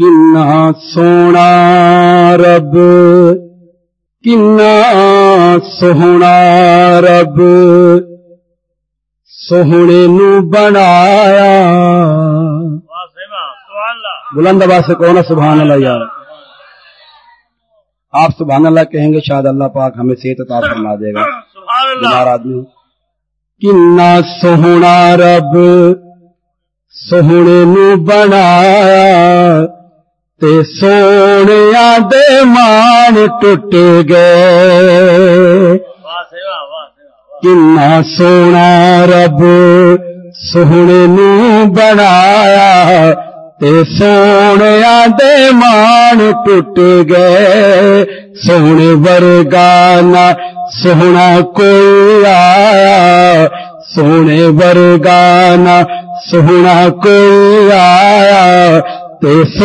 کنا سونا رب کنا سونا رب سونے نو بنایا بلند آباد سے کون سبحان اللہ یار آپ سبحان اللہ کہیں گے شاید اللہ پاک ہمیں صحت عطا فرما دے گا بیمار آدمی کنا سونا رب سونے نو بنایا تے سونے دے مان ٹوٹ گئے کنا سونا رب سونے نو بنایا تے سونے دے مان ٹوٹ گئے سونے ورگانا سونا کوئی آیا سونے ورگانا سونا کوئی آیا ਸੋਹਣੇ ਵਰਗਾ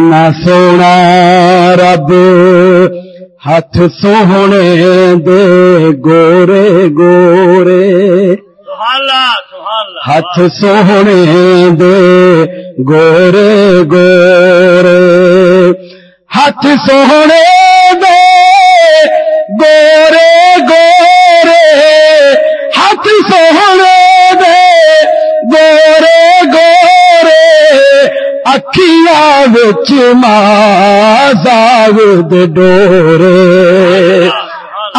ਨਾ ਸੋਹਣਾ ਕੋਈ ਆਇਆ ਸੋਹਣੇ ਵਰਗਾ ਨਾ ਸੋਹਣਾ ਕੋਈ ਆਇਆ ਤੇ ਸੋਹਣਿਆਂ ਦੇ ਮਾਣ ਟੁੱਟ ਗਏ ਕਿੰਨਾ ਸੋਹਣਾ ਰੱਬ وچ ماں ڈورے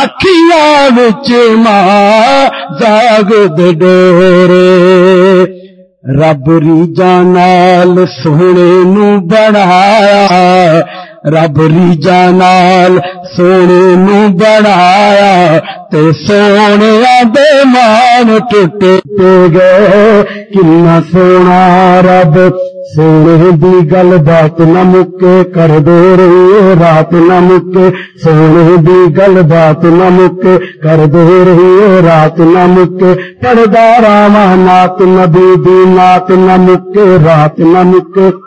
اکھیاں ماں جاگد ربری جانال سونے نو بڑھایا رب ریجا نال سونے نو بنایا تے سونے دے مان ٹوٹے پے گئے۔ کنا سونا رب، سونے دی گل بات نہ مکے کر دے رہی رات نہ مکے۔ سونے دی گل بات نہ مکے کر دے رہی رات نہ مکے۔ پڑدا راما نات نبی دی نات نہ مکے، رات نہ مکے۔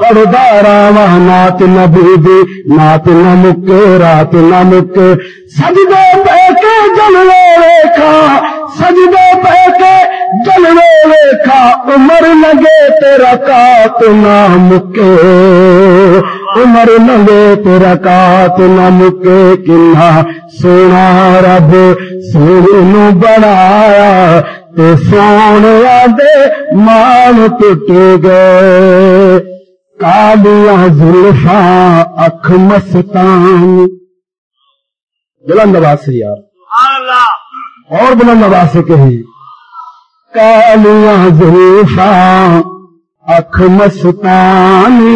پڑھدا راوا نات نبی بھیدی نات نمک مکے رات نہ سجدے پہ کے جلوے ریکھا سجدے پہ کے جلوے ریکھا عمر لگے تیرا کات نہ عمر لگے تیرا کات نمک مکے کنا سونا رب سن نو بنایا سونے دے مان ٹوٹ گئے کالیاں زلفا اکھ مستان۔ بلند آواز سے یار۔ اور بلند آواز سے کہیں کالیاں زلفا اکھ مستانی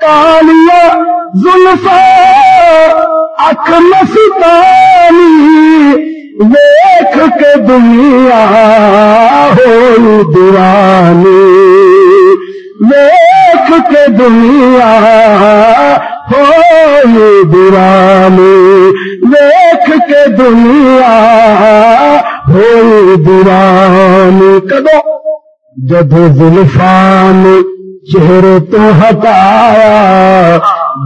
کالیاں زلفا اکھ مستانی دیکھ کے دنیا ہو دیوانی۔ دیوانی ویکھ کے دنیا ہوئی دیوانی کدو جد زلفان چہرے تو ہٹایا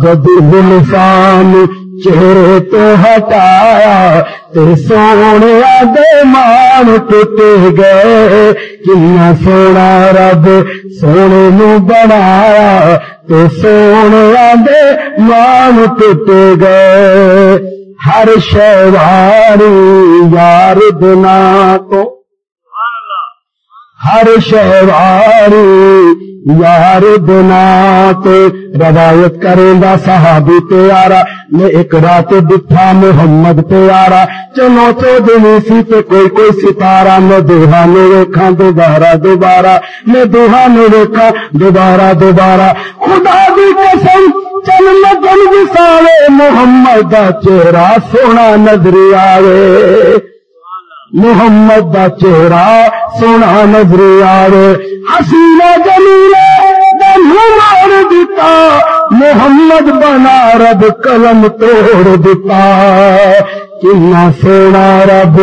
جد زلفان چہرے تو ہٹایا، تے سونے دے مان ٹوٹ گئے کنا سونا رب سونے نو بنایا سونے دے مان ٹوٹ گئے۔ ہر شہواری یار دنا کو۔ ہر شہواری یار بنا روایت کریں گا صحابی پیارا، میں ایک رات دکھا محمد پیارا۔ چلو تو دنی سی تے کوئی کوئی ستارہ، میں دوہا میں ویکھاں دوبارہ دوبارہ۔ میں دوہا میں ویکھاں دوبارہ دوبارہ۔ خدا دی قسم، چل لگن وساوے محمد دا چہرہ سونا نظر آوے۔ محمد دا چہرہ، سونا نظر آوے حسینہ جمیلہ مار دیتا، محمد بنا رب قلم توڑ دیتا۔ کنا سونا رب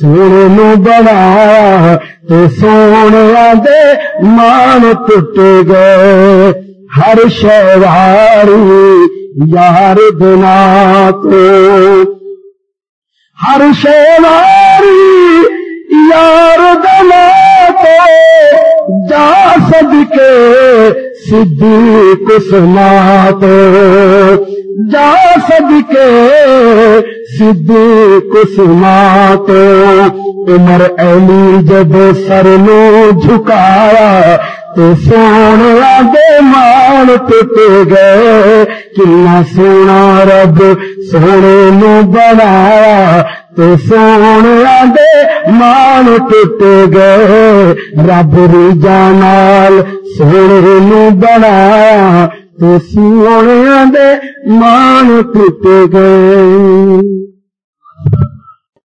سونے نو بنا، تے سونے دے مان ٹوٹ گئے۔ ہر شہواری یار بنا تو۔ ہر شیواری یار دلا تو جا سد کے سدھی کسنا تو جا سد کے سدھی کسنا تو عمر علی جب سر لو جھکایا تو دے مان ٹوٹ گئے، کنا سونا رب سونے نو بنایا۔ تو سونے دے مان ٹوٹ گئے، رب ری جانال سونے نو بنایا۔ تو سونے دے مان ٹوٹ گئے۔